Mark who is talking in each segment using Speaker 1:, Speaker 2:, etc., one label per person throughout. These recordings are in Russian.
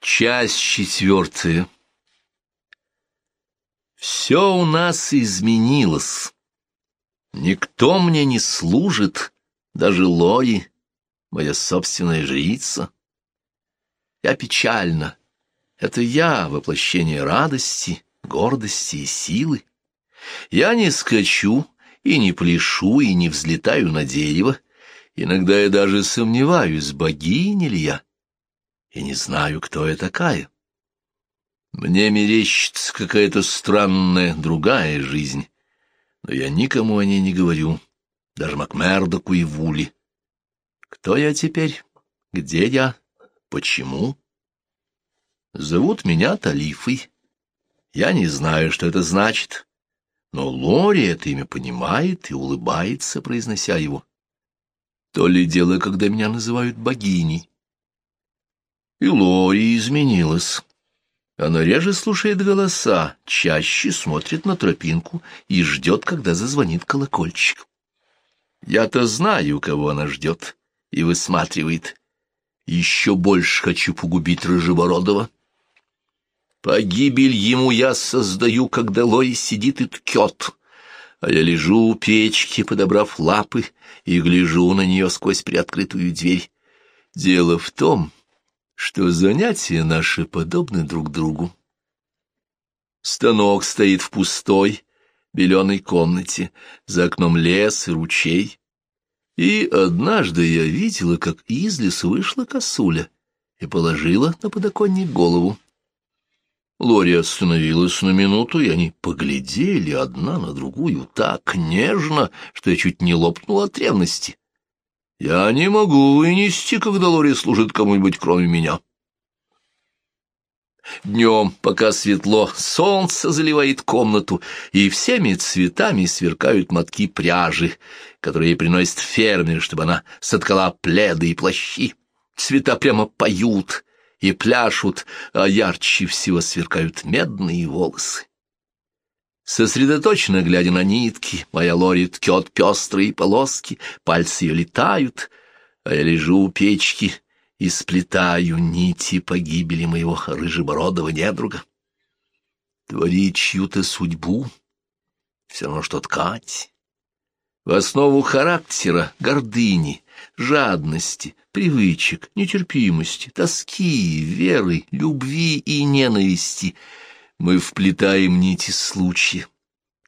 Speaker 1: Часть четвертая. Все у нас изменилось. Никто мне не служит, даже Лори, моя собственная жрица. Я печальна. Это я, воплощение радости, гордости и силы. Я не скачу и не пляшу и не взлетаю на дерево. Иногда я даже сомневаюсь, богиня ли я и не знаю, кто я такая. Мне мерещится какая-то странная другая жизнь, но я никому о ней не говорю, даже Макмердоку и Вули. Кто я теперь? Где я? Почему? Зовут меня Талифой. Я не знаю, что это значит, но Лори это имя понимает и улыбается, произнося его. То ли дело, когда меня называют богиней. И Лори изменилась. Она реже слушает голоса, чаще смотрит на тропинку и ждет, когда зазвонит колокольчик. Я-то знаю, кого она ждет и высматривает. Еще больше хочу погубить Рыжебородова. Погибель ему я создаю, когда Лори сидит и ткет, а я лежу у печки, подобрав лапы, и гляжу на нее сквозь приоткрытую дверь. Дело в том, что занятия наши подобны друг другу. Станок стоит в пустой, беленой комнате, за окном лес и ручей. И однажды я видела, как из лесу вышла косуля и положила на подоконник голову. Лори остановилась на минуту, и они поглядели одна на другую так нежно, что я чуть не лопнула от ревности. Я не могу вынести, когда Лори служит кому-нибудь, кроме меня. Днем, пока светло, солнце заливает комнату, и всеми цветами сверкают мотки пряжи, которые ей приносит фермер, чтобы она соткала пледы и плащи. Цвета прямо поют и пляшут, а ярче всего сверкают медные волосы. Сосредоточенно глядя на нитки, моя Лори ткет пестрые полоски, пальцы ее летают, а я лежу у печки и сплетаю нити погибели моего рыжебородого недруга. Творить чью-то судьбу — все равно, что ткать. В основу характера, гордыни, жадности, привычек, нетерпимости, тоски, веры, любви и ненависти — мы вплетаем нити случая,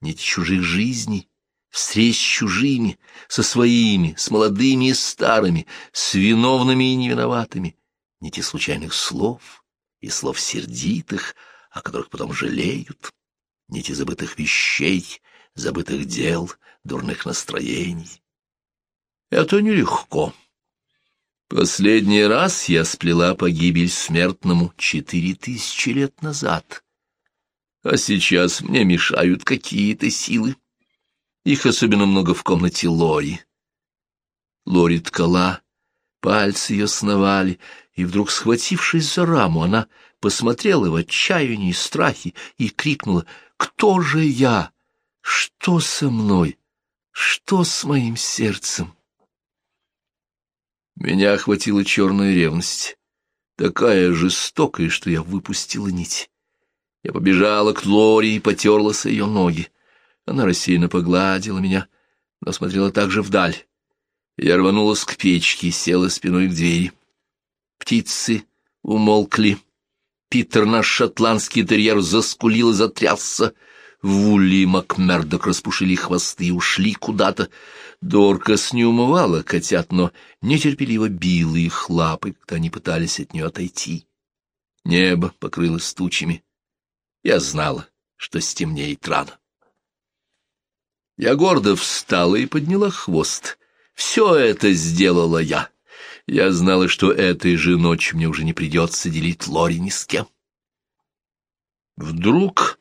Speaker 1: нити чужих жизней, встреч с чужими, со своими, с молодыми и старыми, с виновными и невиноватыми, нити случайных слов и слов сердитых, о которых потом жалеют, нити забытых вещей, забытых дел, дурных настроений. Это нелегко. Последний раз я сплела погибель смертному четыре тысячи лет назад а сейчас мне мешают какие-то силы. Их особенно много в комнате Лори. Лори ткала, пальцы ее сновали, и вдруг, схватившись за раму, она посмотрела в отчаянии и страхе и крикнула «Кто же я? Что со мной? Что с моим сердцем?» Меня охватила черная ревность, такая жестокая, что я выпустила нить. Я побежала к Лоре и потерлась ее ноги. Она рассеянно погладила меня, но смотрела также вдаль. Я рванулась к печке и села спиной к двери. Птицы умолкли. Питер, наш шотландский терьер, заскулил и затрясся. Вулли и Макмердок распушили хвосты и ушли куда-то. Доркас не умывала котят, но нетерпеливо била их лапы, когда они пытались от нее отойти. Небо покрылось тучами. Я знала, что стемнеет рано. Я гордо встала и подняла хвост. Все это сделала я. Я знала, что этой же ночью мне уже не придется делить Лори ни с кем. Вдруг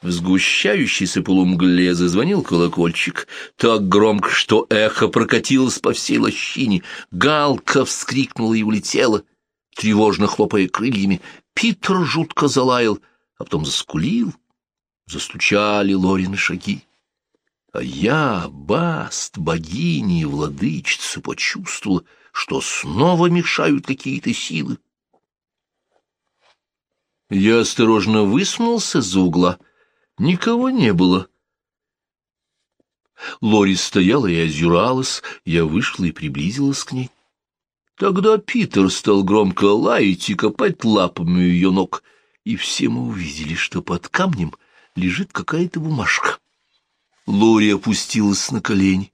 Speaker 1: в сгущающейся полумгле зазвонил колокольчик, так громко, что эхо прокатилось по всей лощине. Галка вскрикнула и улетела, тревожно хлопая крыльями. Питер жутко залаял — а потом заскулил, застучали Лорины шаги. А я, Баст, богиня и владычица, почувствовала, что снова мешают какие-то силы. Я осторожно высунулся за угла. Никого не было. Лори стояла и озиралась, я вышла и приблизилась к ней. Тогда Питер стал громко лаять и копать лапами ее ног, и все мы увидели, что под камнем лежит какая-то бумажка. Лори опустилась на колени,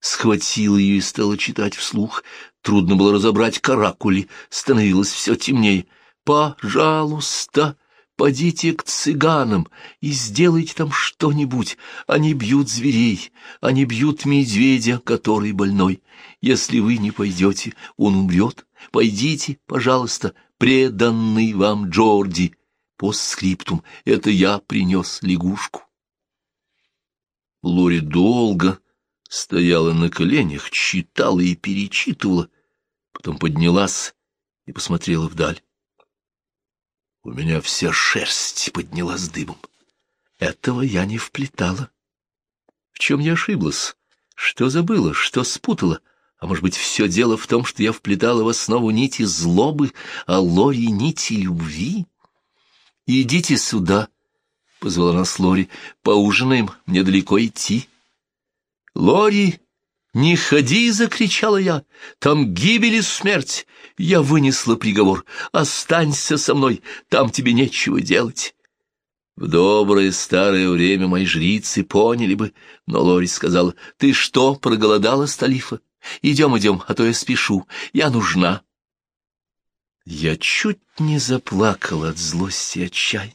Speaker 1: схватила ее и стала читать вслух. Трудно было разобрать каракули, становилось все темнее. «Пожалуйста!» Подите к цыганам и сделайте там что-нибудь. Они бьют зверей, они бьют медведя, который больной. Если вы не пойдете, он умрет. Пойдите, пожалуйста, преданный вам Джорди. Постскриптум. Это я принес лягушку. Лори долго стояла на коленях, читала и перечитывала, потом поднялась и посмотрела вдаль. У меня вся шерсть поднялась дыбом. Этого я не вплетала. В чем я ошиблась? Что забыла? Что спутала? А может быть, все дело в том, что я вплетала в основу нити злобы, а Лори — нити любви? «Идите сюда», — позвала нас Лори, — «поужинаем, мне далеко идти». «Лори!» «Не ходи!» — закричала я. «Там гибель и смерть! Я вынесла приговор. Останься со мной, там тебе нечего делать». В доброе старое время мои жрицы поняли бы, но Лори сказала, «Ты что, проголодалась, Талифа? Идем, идем, а то я спешу, я нужна». Я чуть не заплакала от злости и отчаяния.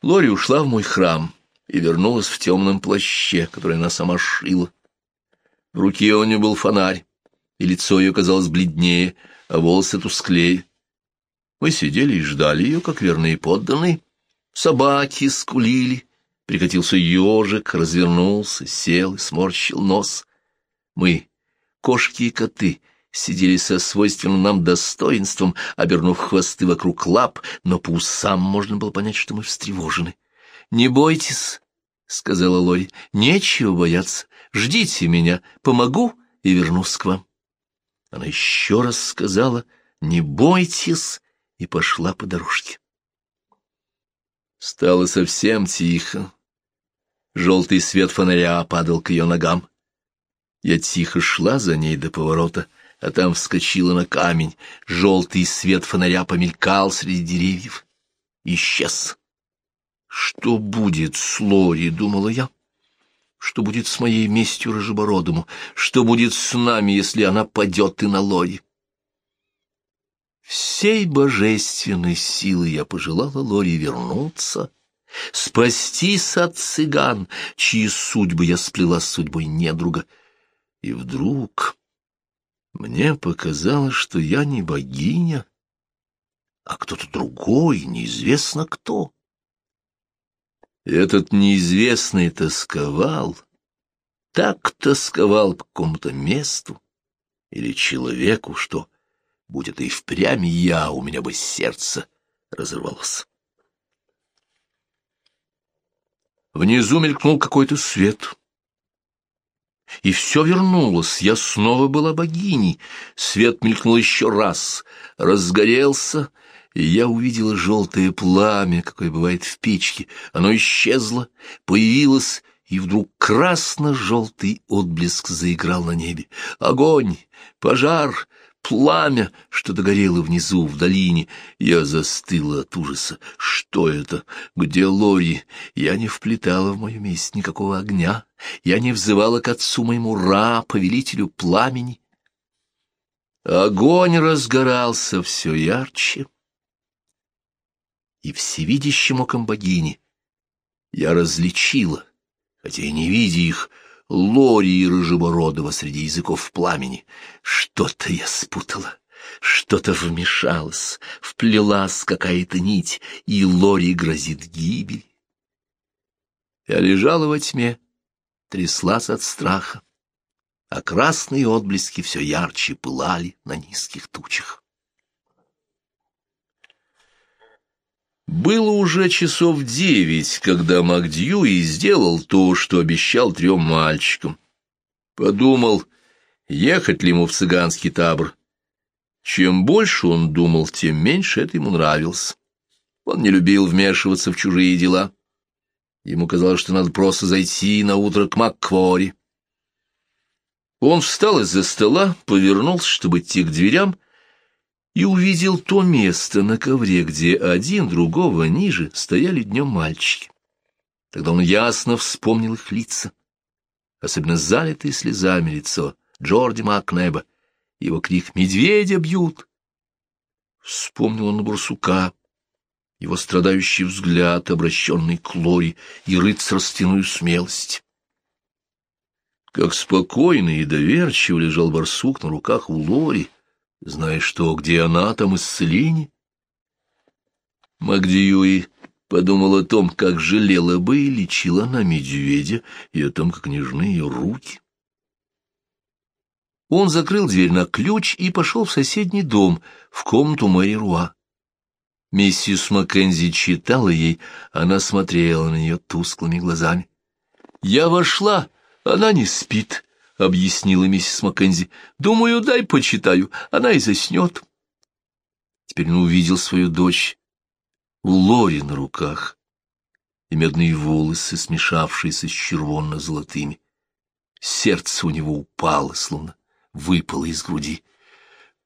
Speaker 1: Лори ушла в мой храм и вернулась в темном плаще, который она сама шила. В руке у нее был фонарь, и лицо ее казалось бледнее, а волосы тусклее. Мы сидели и ждали ее, как верные подданные. Собаки скулили, прикатился ежик, развернулся, сел и сморщил нос. Мы, кошки и коты, сидели со свойственным нам достоинством, обернув хвосты вокруг лап, но по усам можно было понять, что мы встревожены. «Не бойтесь», — сказала Лори, — «нечего бояться. Ждите меня, помогу и вернусь к вам». Она еще раз сказала «не бойтесь» и пошла по дорожке. Стало совсем тихо. Желтый свет фонаря падал к ее ногам. Я тихо шла за ней до поворота, а там вскочила на камень. Желтый свет фонаря помелькал среди деревьев. Исчез. Что будет с Лори, думала я. Что будет с моей местью Рожебородому? Что будет с нами, если она падет и на Лори? Всей божественной силы я пожелала Лори вернуться, спастись от цыган, чьи судьбы я сплела с судьбой недруга. И вдруг мне показалось, что я не богиня, а кто-то другой, неизвестно кто. Этот неизвестный тосковал, так тосковал по какому-то месту или человеку, что, будет и впрямь я, у меня бы сердце разорвалось. Внизу мелькнул какой-то свет. И все вернулось, я снова была богиней. Свет мелькнул еще раз, разгорелся, и я увидела желтое пламя, какое бывает в печке. Оно исчезло, появилось, и вдруг красно-желтый отблеск заиграл на небе. Огонь, пожар, пламя, что догорело внизу, в долине. Я застыла от ужаса. Что это? Где Лори? Я не вплетала в мою месть никакого огня. Я не взывала к отцу моему Ра, повелителю пламени. Огонь разгорался все ярче и всевидящим оком богини я различила, хотя и не видя их, Лори и Рыжебородова среди языков пламени. Что-то я спутала, что-то вмешалось, вплелась какая-то нить, и Лори грозит гибель. Я лежала во тьме, тряслась от страха, а красные отблески все ярче пылали на низких тучах. Было уже часов девять, когда Макдьюи сделал то, что обещал трем мальчикам. Подумал, ехать ли ему в цыганский табор. Чем больше он думал, тем меньше это ему нравилось. Он не любил вмешиваться в чужие дела. Ему казалось, что надо просто зайти на утро к Макквори. Он встал из-за стола, повернулся, чтобы идти к дверям, и увидел то место на ковре, где один другого ниже стояли днем мальчики. Тогда он ясно вспомнил их лица, особенно залитое слезами лицо Джорди Макнеба, его крик «Медведя бьют!». Вспомнил он на барсука, его страдающий взгляд, обращенный к Лори, и рыцарственную смелость. Как спокойно и доверчиво лежал барсук на руках у Лори, зная, что где она, там исцеление. Магдиюи подумал о том, как жалела бы и лечила она медведя, и о том, как нежны ее руки. Он закрыл дверь на ключ и пошел в соседний дом, в комнату Мэри Руа. Миссис Маккензи читала ей, она смотрела на нее тусклыми глазами. «Я вошла, она не спит», — объяснила миссис Маккензи. «Думаю, дай почитаю, она и заснет». Теперь он увидел свою дочь Лори на руках и медные волосы, смешавшиеся с червонно-золотыми. Сердце у него упало, словно выпало из груди.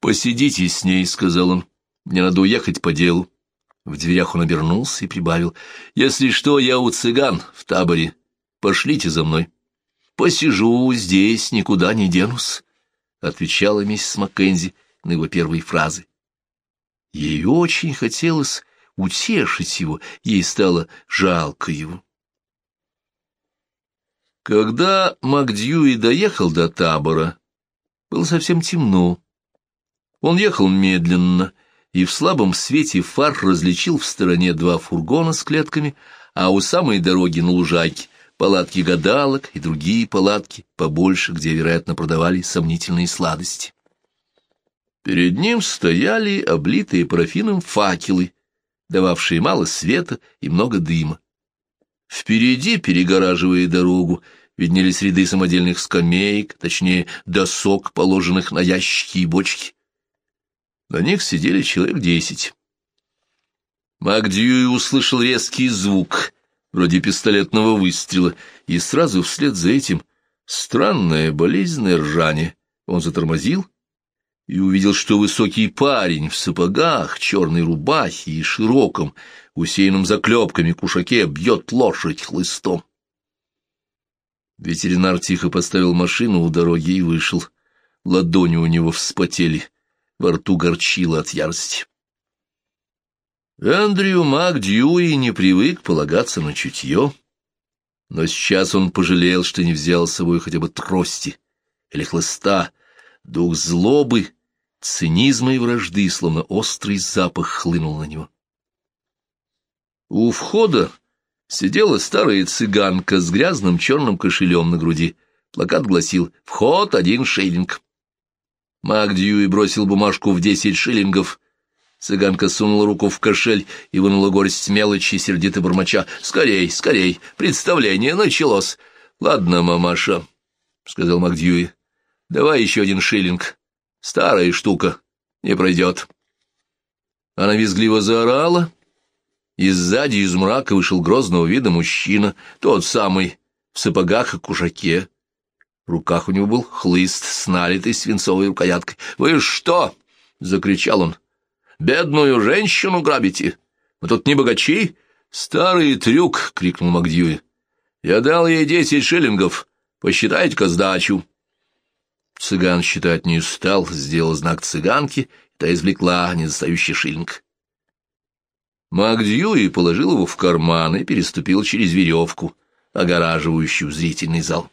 Speaker 1: «Посидите с ней», — сказал он. «Мне надо уехать по делу». В дверях он обернулся и прибавил. «Если что, я у цыган в таборе. Пошлите за мной». «Посижу здесь, никуда не денусь», — отвечала миссис Маккензи на его первые фразы. Ей очень хотелось утешить его, ей стало жалко его. Когда Макдьюи доехал до табора, было совсем темно. Он ехал медленно, и в слабом свете фар различил в стороне два фургона с клетками, а у самой дороги на лужайке палатки гадалок и другие палатки, побольше, где, вероятно, продавали сомнительные сладости. Перед ним стояли облитые парафином факелы, дававшие мало света и много дыма. Впереди, перегораживая дорогу, виднелись ряды самодельных скамеек, точнее, досок, положенных на ящики и бочки. На них сидели человек десять. Макдьюи услышал резкий звук, вроде пистолетного выстрела, и сразу вслед за этим странное болезненное ржание. Он затормозил и увидел, что высокий парень в сапогах, черной рубахе и широком, усеянном заклепками кушаке, бьет лошадь хлыстом. Ветеринар тихо поставил машину у дороги и вышел. Ладони у него вспотели, во рту горчило от ярости. Эндрю МакДьюи не привык полагаться на чутье, но сейчас он пожалел, что не взял с собой хотя бы трости или хлыста, Дух злобы, цинизма и вражды, словно острый запах, хлынул на него. У входа сидела старая цыганка с грязным черным кошелем на груди. Плакат гласил «Вход один шиллинг». Мак бросил бумажку в десять шиллингов. Цыганка сунула руку в кошель и вынула горсть мелочи, сердито бормоча. «Скорей, скорей, представление началось!» «Ладно, мамаша», — сказал Макдьюи. Давай еще один шиллинг. Старая штука. Не пройдет. Она визгливо заорала, и сзади из мрака вышел грозного вида мужчина, тот самый, в сапогах и кушаке. В руках у него был хлыст с налитой свинцовой рукояткой. «Вы что?» — закричал он. «Бедную женщину грабите? Мы тут не богачи?» «Старый трюк!» — крикнул Макдьюи. «Я дал ей десять шиллингов. Посчитайте-ка сдачу». Цыган считать не стал, сделал знак цыганки, та извлекла недостающий шиллинг. Макдьюи положил его в карман и переступил через веревку, огораживающую зрительный зал.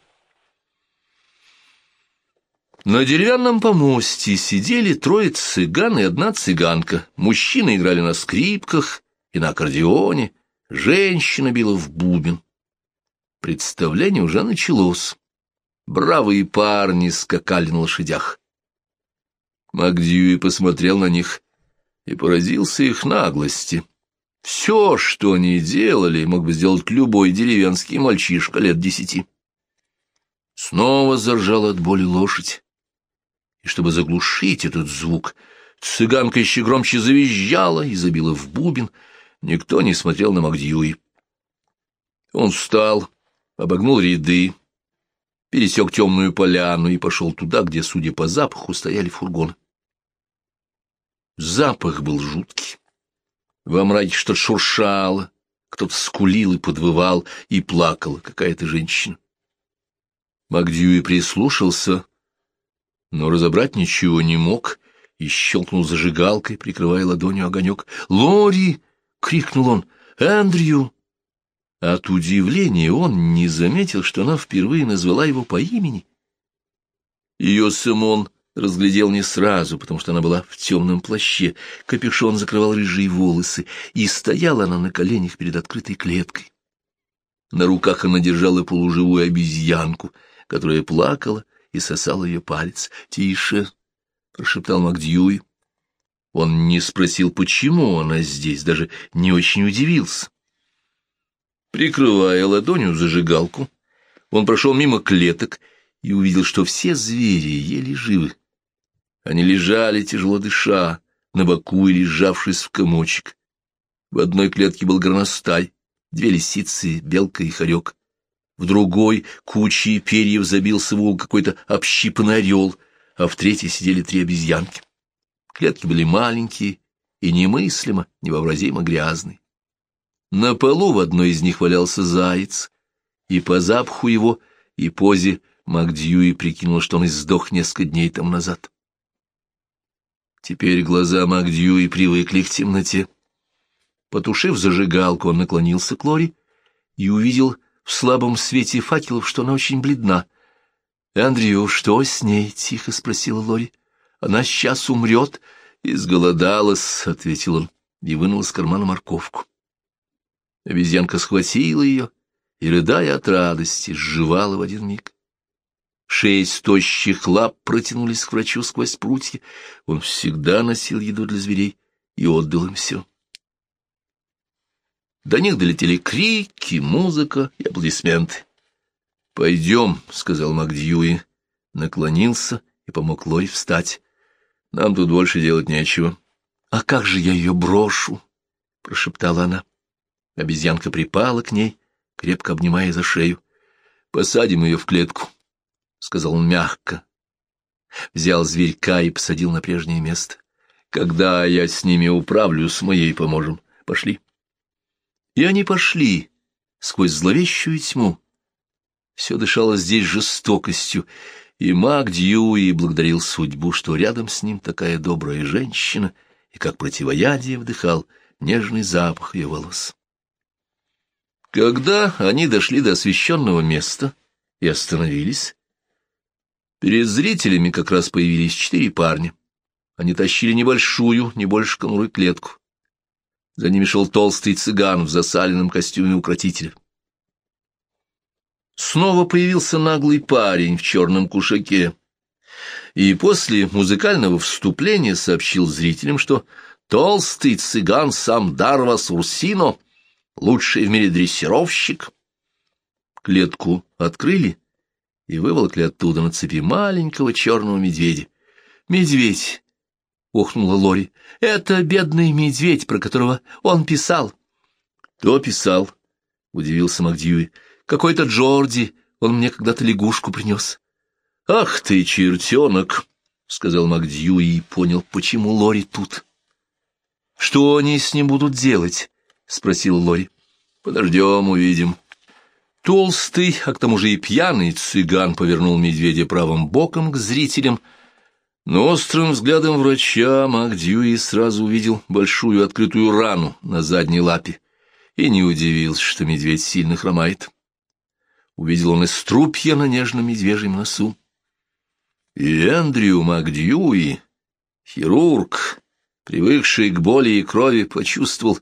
Speaker 1: На деревянном помосте сидели трое цыган и одна цыганка. Мужчины играли на скрипках и на аккордеоне, женщина била в бубен. Представление уже началось. Бравые парни скакали на лошадях. Макдьюи посмотрел на них и поразился их наглости. Все, что они делали, мог бы сделать любой деревенский мальчишка лет десяти. Снова заржала от боли лошадь. И чтобы заглушить этот звук, Цыганка еще громче завизжала и забила в бубен. Никто не смотрел на Магдьюи. Он встал, обогнул ряды, пересек темную поляну и пошел туда, где, судя по запаху, стояли фургоны. Запах был жуткий. Во мраке что-то шуршало, кто-то скулил и подвывал, и плакала какая-то женщина. Магдьюи прислушался, но разобрать ничего не мог, и щелкнул зажигалкой, прикрывая ладонью огонек. «Лори!» — крикнул он. «Эндрю!» От удивления он не заметил, что она впервые назвала его по имени. Ее Симон разглядел не сразу, потому что она была в темном плаще, капюшон закрывал рыжие волосы, и стояла она на коленях перед открытой клеткой. На руках она держала полуживую обезьянку, которая плакала и сосала ее палец. «Тише!» — прошептал Макдьюи. Он не спросил, почему она здесь, даже не очень удивился. Прикрывая ладонью зажигалку, он прошел мимо клеток и увидел, что все звери еле живы. Они лежали, тяжело дыша, на боку или сжавшись в комочек. В одной клетке был горностай, две лисицы, белка и хорек. В другой кучей перьев забился в угол какой-то общипанный орел, а в третьей сидели три обезьянки. Клетки были маленькие и немыслимо, невообразимо грязные. На полу в одной из них валялся заяц, и по запаху его и позе Макдьюи прикинул, что он издох несколько дней тому назад. Теперь глаза Макдьюи привыкли к темноте. Потушив зажигалку, он наклонился к Лори и увидел в слабом свете факелов, что она очень бледна. — Андрю, что с ней? — тихо спросила Лори. — Она сейчас умрет. — Изголодалась, — ответил он и вынул из кармана морковку. Обезьянка схватила ее и, рыдая от радости, сживала в один миг. Шесть тощих лап протянулись к врачу сквозь прутья. Он всегда носил еду для зверей и отдал им все. До них долетели крики, музыка и аплодисменты. «Пойдем», — сказал Макдьюи, наклонился и помог Лой встать. «Нам тут больше делать нечего». «А как же я ее брошу?» — прошептала она. Обезьянка припала к ней, крепко обнимая за шею. «Посадим ее в клетку», — сказал он мягко. Взял зверька и посадил на прежнее место. «Когда я с ними управлюсь, мы ей поможем. Пошли». И они пошли сквозь зловещую тьму. Все дышало здесь жестокостью, и маг Дьюи благодарил судьбу, что рядом с ним такая добрая женщина, и как противоядие вдыхал нежный запах ее волос. Когда они дошли до освещенного места и остановились, Перед зрителями как раз появились четыре парня. Они тащили небольшую, не больше конуры клетку. За ними шел толстый цыган в засаленном костюме укротителя. Снова появился наглый парень в черном кушаке. И после музыкального вступления сообщил зрителям, что толстый цыган сам Дарвас Урсино, лучший в мире дрессировщик. Клетку открыли, и выволокли оттуда на цепи маленького черного медведя. «Медведь!» — охнула Лори. «Это бедный медведь, про которого он писал». «Кто писал?» — удивился Макдьюи. «Какой-то Джорди. Он мне когда-то лягушку принес». «Ах ты, чертенок!» — сказал Макдьюи и понял, почему Лори тут. «Что они с ним будут делать?» — спросил Лори. «Подождем, увидим». Толстый, а к тому же и пьяный цыган повернул медведя правым боком к зрителям, но острым взглядом врача Макдьюи сразу увидел большую открытую рану на задней лапе и не удивился, что медведь сильно хромает. Увидел он и струпья на нежном медвежьем носу. И Эндрю Макдьюи, хирург, привыкший к боли и крови, почувствовал,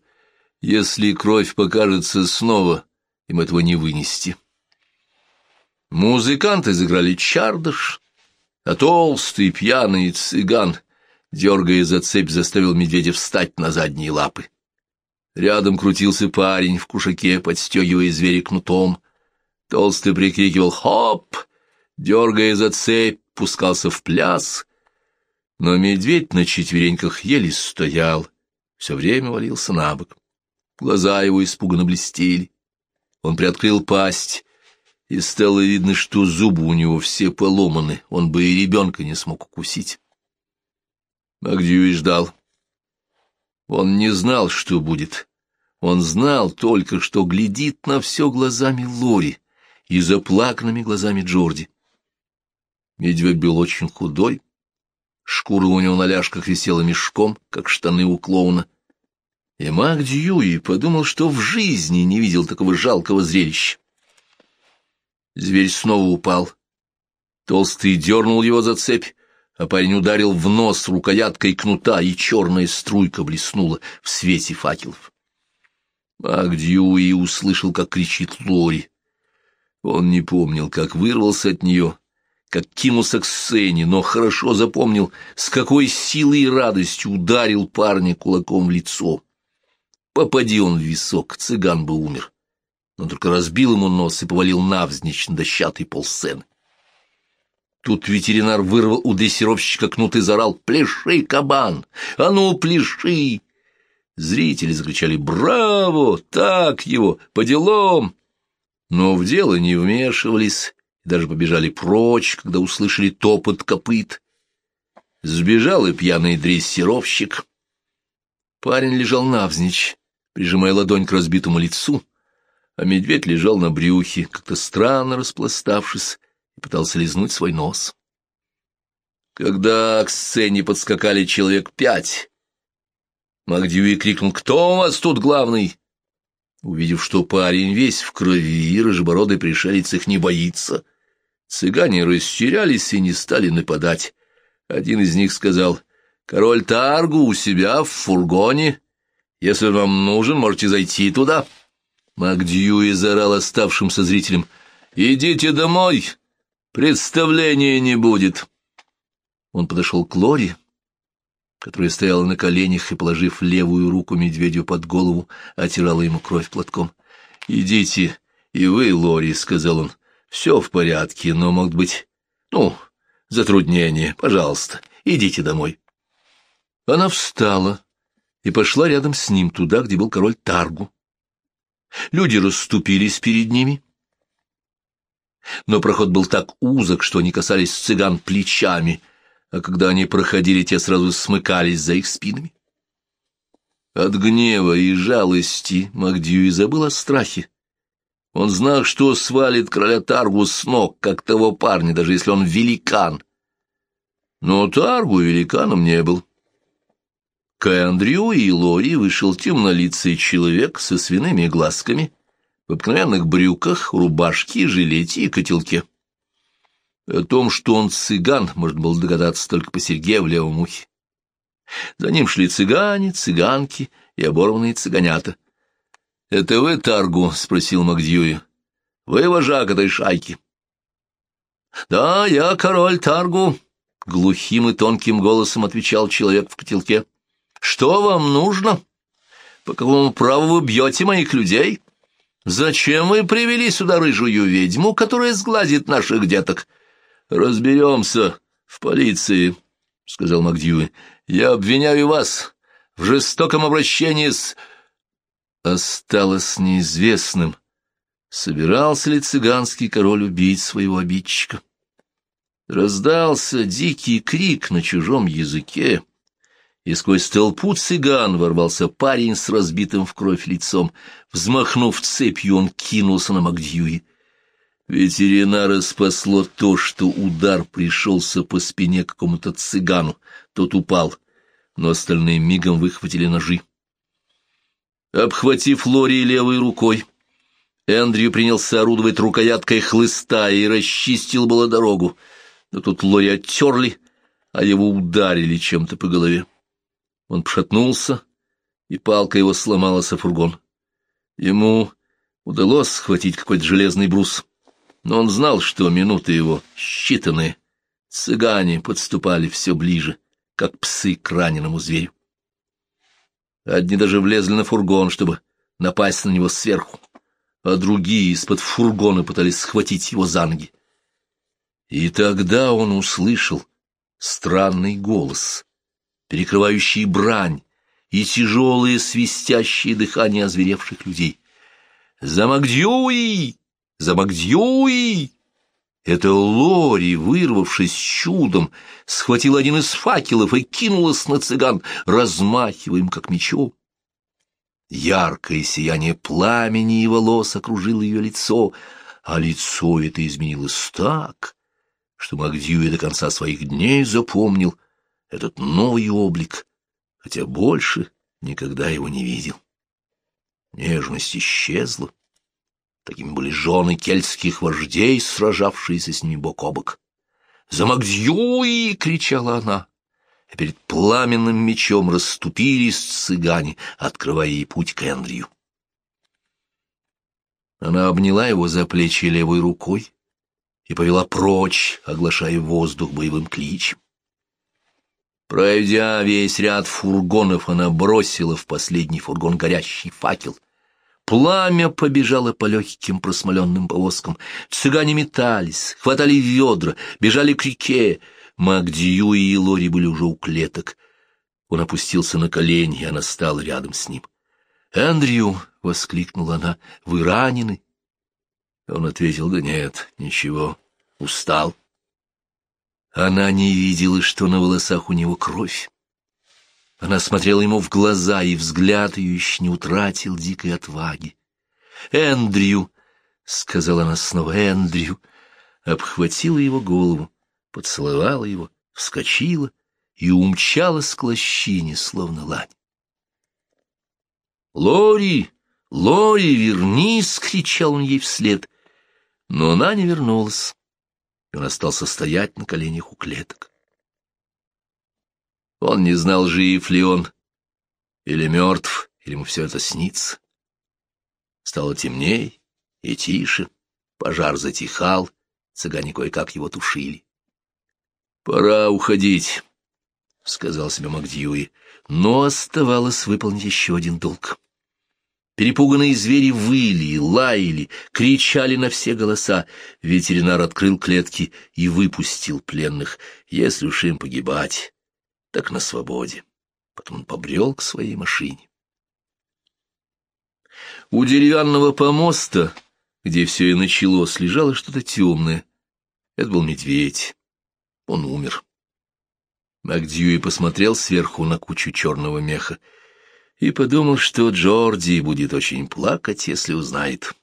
Speaker 1: если кровь покажется снова — им этого не вынести. Музыканты заграли чардыш, а толстый пьяный цыган, дергая за цепь, заставил медведя встать на задние лапы. Рядом крутился парень в кушаке, подстегивая зверя кнутом. Толстый прикрикивал «Хоп!», дергая за цепь, пускался в пляс. Но медведь на четвереньках еле стоял, все время валился на бок. Глаза его испуганно блестели. Он приоткрыл пасть, и стало видно, что зубы у него все поломаны, он бы и ребенка не смог укусить. Магдьюи ждал. Он не знал, что будет. Он знал только, что глядит на все глазами Лори и заплаканными глазами Джорди. Медведь был очень худой, шкура у него на ляжках висела мешком, как штаны у клоуна. И Мак Дьюи подумал, что в жизни не видел такого жалкого зрелища. Зверь снова упал. Толстый дернул его за цепь, а парень ударил в нос рукояткой кнута, и черная струйка блеснула в свете факелов. Мак Дьюи услышал, как кричит Лори. Он не помнил, как вырвался от нее, как кинулся к сцене, но хорошо запомнил, с какой силой и радостью ударил парня кулаком в лицо. Попади он в висок, цыган бы умер. Но только разбил ему нос и повалил навзничь на дощатый полсцены. Тут ветеринар вырвал у дрессировщика кнут и заорал «Пляши, кабан! А ну, пляши!» Зрители закричали «Браво! Так его! По делам!» Но в дело не вмешивались даже побежали прочь, когда услышали топот копыт. Сбежал и пьяный дрессировщик. Парень лежал навзничь, прижимая ладонь к разбитому лицу, а медведь лежал на брюхе, как-то странно распластавшись, и пытался лизнуть свой нос. Когда к сцене подскакали человек пять, Макдьюи крикнул «Кто у вас тут главный?» Увидев, что парень весь в крови, и рыжебородый пришелец их не боится, цыгане растерялись и не стали нападать. Один из них сказал «Король Таргу у себя в фургоне. Если вам нужен, можете зайти туда». Макдьюи заорал оставшимся зрителям «Идите домой, представления не будет». Он подошел к Лоре, которая стояла на коленях и, положив левую руку медведю под голову, отирала ему кровь платком. «Идите, и вы, Лори», — сказал он, — «все в порядке, но, может быть, ну, затруднение, пожалуйста, идите домой». Она встала и пошла рядом с ним туда, где был король Таргу. Люди расступились перед ними, но проход был так узок, что они касались цыган плечами — а когда они проходили, те сразу смыкались за их спинами. От гнева и жалости Магдьюи забыл о страхе. Он знал, что свалит короля Таргу с ног, как того парня, даже если он великан. Но Таргу великаном не был. К Андрю и Лори вышел темнолицый человек со свиными глазками, в обыкновенных брюках, рубашке, жилете и котелке. О том, что он цыган, можно было догадаться только по серьге в левом ухе. За ним шли цыгане, цыганки и оборванные цыганята. — Это вы, Таргу? — спросил Магдьюи. — Вы вожак этой шайки. — Да, я король Таргу, — глухим и тонким голосом отвечал человек в котелке. — Что вам нужно? По какому праву вы бьете моих людей? Зачем вы привели сюда рыжую ведьму, которая сглазит наших деток? — «Разберемся в полиции», — сказал Макдьюи. «Я обвиняю вас в жестоком обращении с...» Осталось неизвестным, собирался ли цыганский король убить своего обидчика. Раздался дикий крик на чужом языке, и сквозь толпу цыган ворвался парень с разбитым в кровь лицом. Взмахнув цепью, он кинулся на Макдьюи. Ветеринара спасло то, что удар пришелся по спине какому-то цыгану. Тот упал, но остальные мигом выхватили ножи. Обхватив Лори левой рукой, Эндрю принялся орудовать рукояткой хлыста и расчистил было дорогу. Но тут Лори оттерли, а его ударили чем-то по голове. Он пшатнулся, и палка его сломалась о фургон. Ему удалось схватить какой-то железный брус — но он знал, что минуты его считанные. Цыгане подступали все ближе, как псы к раненому зверю. Одни даже влезли на фургон, чтобы напасть на него сверху, а другие из-под фургона пытались схватить его за ноги. И тогда он услышал, странный голос, перекрывающий брань и тяжелые свистящие дыхания озверевших людей. «Замагдюи! Замагдюи!» Это Лори, вырвавшись чудом, схватил один из факелов и кинулась на цыган, размахивая им как мечом. Яркое сияние пламени и волос окружило ее лицо, а лицо это изменилось так, что Магдьюи до конца своих дней запомнил этот новый облик, хотя больше никогда его не видел. Нежность исчезла. Такими были жены кельтских вождей, сражавшиеся с ними бок о бок. «За Магдьюи!» — кричала она. И перед пламенным мечом расступились цыгане, открывая ей путь к Эндрию. Она обняла его за плечи левой рукой и повела прочь, оглашая воздух боевым кличем. Пройдя весь ряд фургонов, она бросила в последний фургон горящий факел — Пламя побежало по легким просмоленным повозкам. Цыгане метались, хватали ведра, бежали к реке. Магдию и Лори были уже у клеток. Он опустился на колени, и она стала рядом с ним. «Эндрю!» — воскликнула она. «Вы ранены?» Он ответил, «Да нет, ничего, устал». Она не видела, что на волосах у него кровь. Она смотрела ему в глаза, и взгляд ее еще не утратил дикой отваги. «Эндрю!» — сказала она снова, «Эндрю!» Обхватила его голову, поцеловала его, вскочила и умчалась к лощине, словно лань. «Лори! Лори, вернись!» — кричал он ей вслед. Но она не вернулась, и он остался стоять на коленях у клеток. Он не знал, жив ли он, или мертв, или ему все это снится. Стало темней и тише, пожар затихал, цыгане кое-как его тушили. «Пора уходить», — сказал себе Макдьюи, но оставалось выполнить еще один долг. Перепуганные звери выли, лаяли, кричали на все голоса. Ветеринар открыл клетки и выпустил пленных. Если уж им погибать, так на свободе. Потом он побрел к своей машине. У деревянного помоста, где все и началось, лежало что-то темное. Это был медведь. Он умер. Макдьюи посмотрел сверху на кучу черного меха и подумал, что Джорди будет очень плакать, если узнает.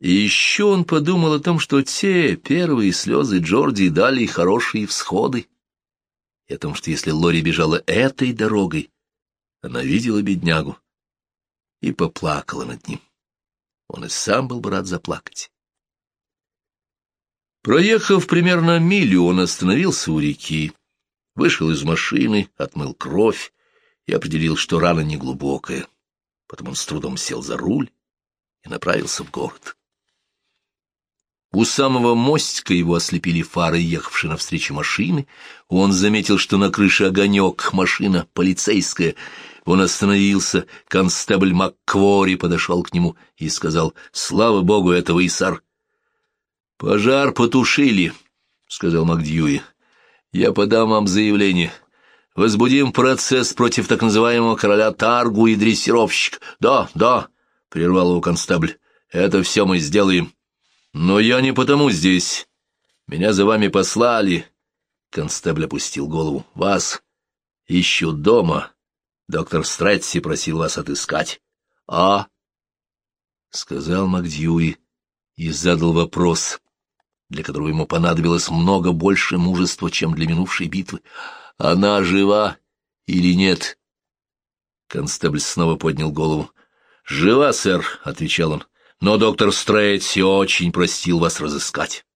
Speaker 1: И еще он подумал о том, что те первые слезы Джорди дали хорошие всходы и о том, что если Лори бежала этой дорогой, она видела беднягу и поплакала над ним. Он и сам был бы рад заплакать. Проехав примерно милю, он остановился у реки, вышел из машины, отмыл кровь и определил, что рана неглубокая. Потом он с трудом сел за руль и направился в город. У самого мостика его ослепили фары, ехавшие навстречу машины. Он заметил, что на крыше огонек, машина полицейская. Он остановился, констебль МакКвори подошел к нему и сказал, «Слава богу, это вы, сар». «Пожар потушили», — сказал МакДьюи. «Я подам вам заявление. Возбудим процесс против так называемого короля Таргу и дрессировщик». «Да, да», — прервал его констебль, — «это все мы сделаем». «Но я не потому здесь. Меня за вами послали». Констебль опустил голову. «Вас ищут дома. Доктор Стретси просил вас отыскать». «А?» — сказал Макдьюи и задал вопрос, для которого ему понадобилось много больше мужества, чем для минувшей битвы. «Она жива или нет?» Констебль снова поднял голову. «Жива, сэр», — отвечал он но доктор Стрейтси очень просил вас разыскать.